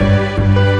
Música